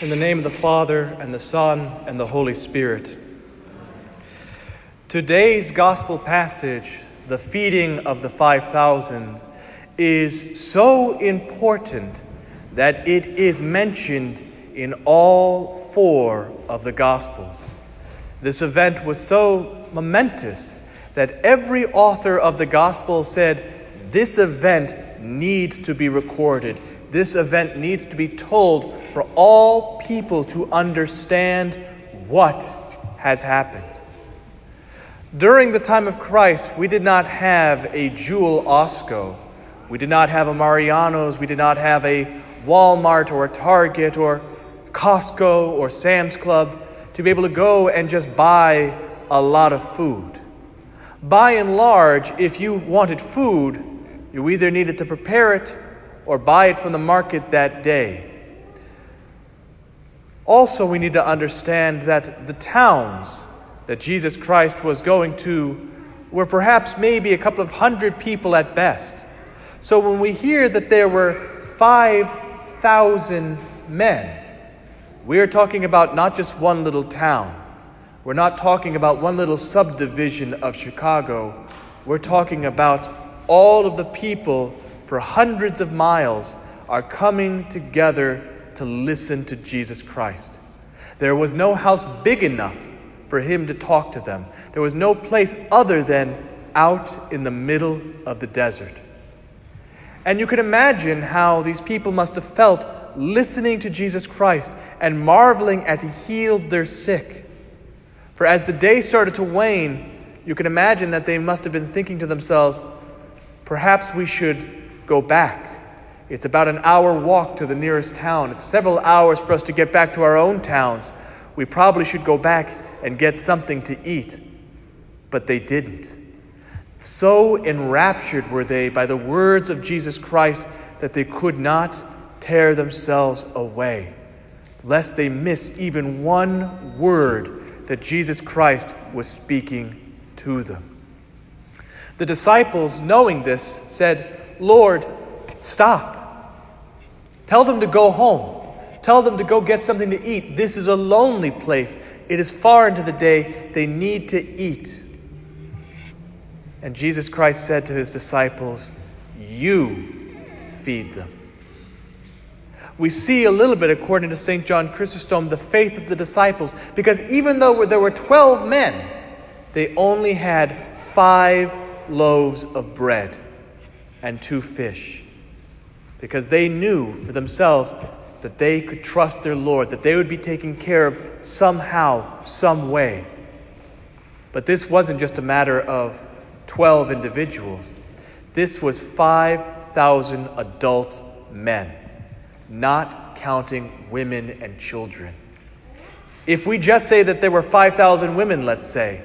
In the name of the Father, and the Son, and the Holy Spirit. Today's gospel passage, the feeding of the 5,000, is so important that it is mentioned in all four of the gospels. This event was so momentous that every author of the gospel said this event needs to be recorded. This event needs to be told for all people to understand what has happened. During the time of Christ, we did not have a Jewel Osco. We did not have a Mariano's. We did not have a Walmart or a Target or Costco or Sam's Club to be able to go and just buy a lot of food. By and large, if you wanted food, you either needed to prepare it or buy it from the market that day. Also, we need to understand that the towns that Jesus Christ was going to were perhaps maybe a couple of hundred people at best. So when we hear that there were 5,000 men, we are talking about not just one little town. We're not talking about one little subdivision of Chicago. We're talking about all of the people for hundreds of miles are coming together to listen to Jesus Christ. There was no house big enough for him to talk to them, there was no place other than out in the middle of the desert. And you can imagine how these people must have felt listening to Jesus Christ and marveling as he healed their sick. For as the day started to wane, you can imagine that they must have been thinking to themselves, perhaps we should go back. It's about an hour walk to the nearest town. It's several hours for us to get back to our own towns. We probably should go back and get something to eat. But they didn't. So enraptured were they by the words of Jesus Christ that they could not tear themselves away, lest they miss even one word that Jesus Christ was speaking to them. The disciples, knowing this, said, Lord, stop. Tell them to go home. Tell them to go get something to eat. This is a lonely place. It is far into the day. They need to eat. And Jesus Christ said to his disciples, You feed them. We see a little bit, according to St. John Chrysostom, the faith of the disciples, because even though there were 12 men, they only had five loaves of bread and two fish. Because they knew for themselves that they could trust their Lord, that they would be taken care of somehow, some way. But this wasn't just a matter of 12 individuals, this was 5,000 adult men, not counting women and children. If we just say that there were 5,000 women, let's say,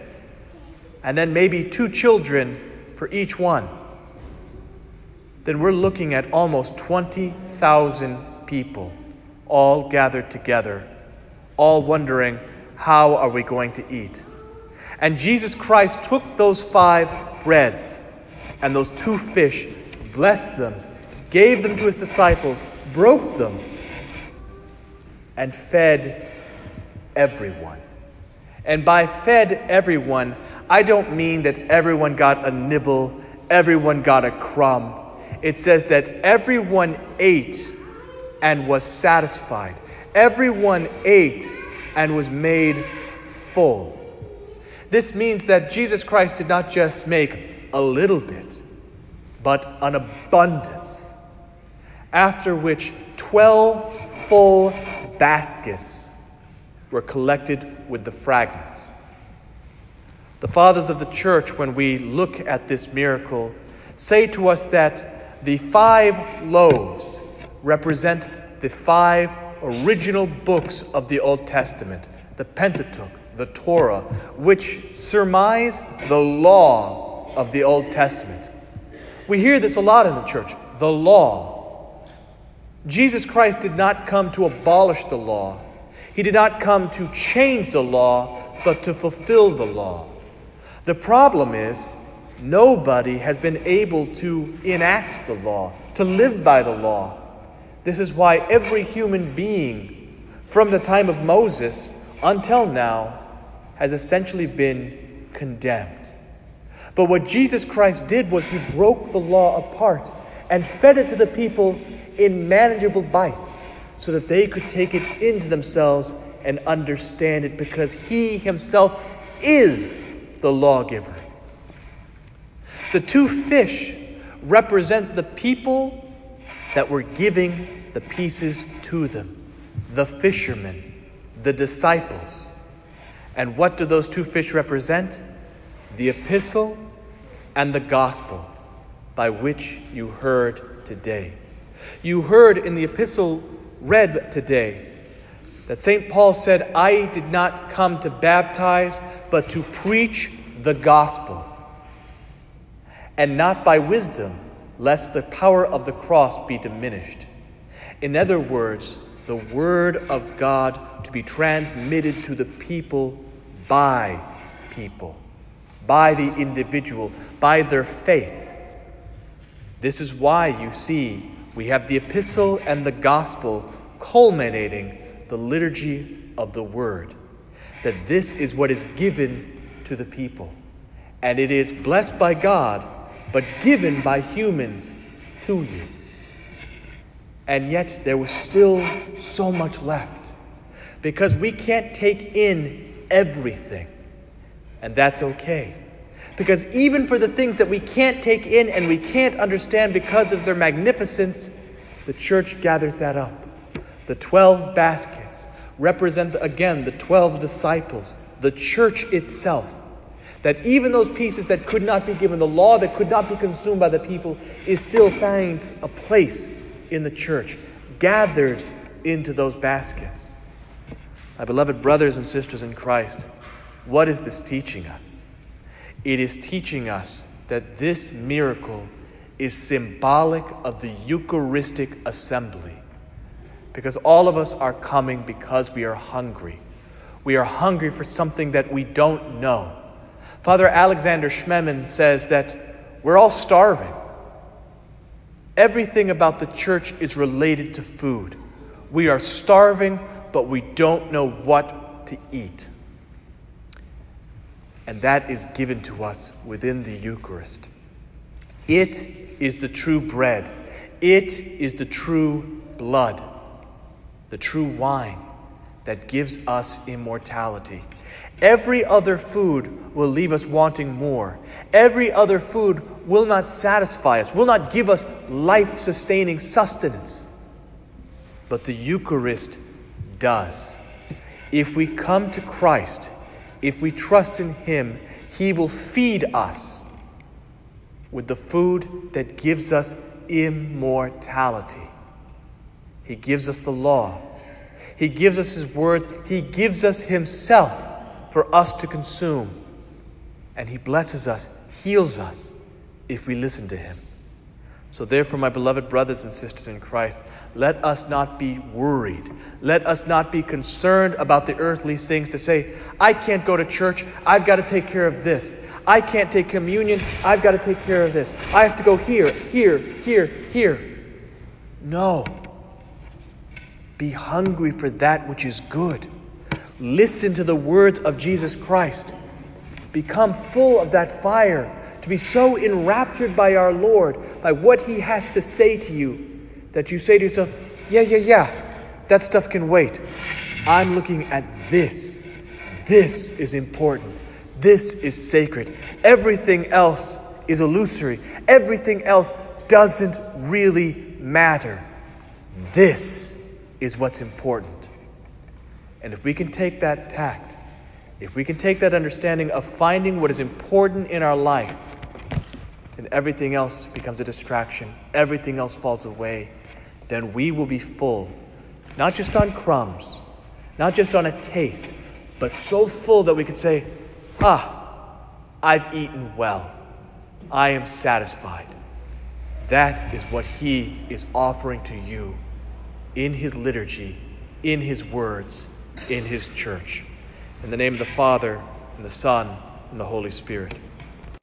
and then maybe two children for each one, then we're looking at almost 20,000 people all gathered together, all wondering, how are we going to eat? And Jesus Christ took those five breads and those two fish, blessed them, gave them to his disciples, broke them, and fed everyone. And by fed everyone, I don't mean that everyone got a nibble, everyone got a crumb it says that everyone ate and was satisfied. Everyone ate and was made full. This means that Jesus Christ did not just make a little bit, but an abundance. After which 12 full baskets were collected with the fragments. The fathers of the church, when we look at this miracle, say to us that the five loaves represent the five original books of the Old Testament the Pentateuch, the Torah, which surmise the law of the Old Testament. We hear this a lot in the church the law. Jesus Christ did not come to abolish the law, He did not come to change the law, but to fulfill the law. The problem is Nobody has been able to enact the law, to live by the law. This is why every human being from the time of Moses until now has essentially been condemned. But what Jesus Christ did was he broke the law apart and fed it to the people in manageable bites so that they could take it into themselves and understand it because he himself is the lawgiver. The two fish represent the people that were giving the pieces to them the fishermen, the disciples. And what do those two fish represent? The epistle and the gospel by which you heard today. You heard in the epistle read today that St. Paul said, I did not come to baptize, but to preach the gospel, and not by wisdom, lest the power of the cross be diminished. In other words, the word of God to be transmitted to the people by people, by the individual, by their faith. This is why you see we have the epistle and the gospel culminating the liturgy of the word. That this is what is given to the people. And it is blessed by God, but given by humans to you. And yet there was still so much left because we can't take in everything. And that's okay. Because even for the things that we can't take in and we can't understand because of their magnificence, the church gathers that up. The 12 baskets represent, again, the 12 disciples, the church itself. That even those pieces that could not be given, the law that could not be consumed by the people, is still finds a place in the church, gathered into those baskets. My beloved brothers and sisters in Christ, what is this teaching us? It is teaching us that this miracle is symbolic of the Eucharistic assembly. Because all of us are coming because we are hungry. We are hungry for something that we don't know. Father Alexander Schmemann says that we're all starving. Everything about the church is related to food. We are starving, but we don't know what to eat. And that is given to us within the Eucharist. It is the true bread, it is the true blood, the true wine that gives us immortality. Every other food will leave us wanting more. Every other food will not satisfy us, will not give us life sustaining sustenance. But the Eucharist does. If we come to Christ, if we trust in Him, He will feed us with the food that gives us immortality. He gives us the law, He gives us His words, He gives us Himself for us to consume. And He blesses us, heals us if we listen to Him. So, therefore, my beloved brothers and sisters in Christ, let us not be worried. Let us not be concerned about the earthly things to say, I can't go to church. I've got to take care of this. I can't take communion. I've got to take care of this. I have to go here, here, here, here. No. Be hungry for that which is good. Listen to the words of Jesus Christ. Become full of that fire to be so enraptured by our Lord, by what He has to say to you, that you say to yourself, Yeah, yeah, yeah, that stuff can wait. I'm looking at this. This is important. This is sacred. Everything else is illusory. Everything else doesn't really matter. This is what's important. And if we can take that tact, if we can take that understanding of finding what is important in our life, and everything else becomes a distraction, everything else falls away, then we will be full, not just on crumbs, not just on a taste, but so full that we could say, Ah, I've eaten well. I am satisfied. That is what He is offering to you in His liturgy, in His words, in His church. In the name of the Father, and the Son, and the Holy Spirit.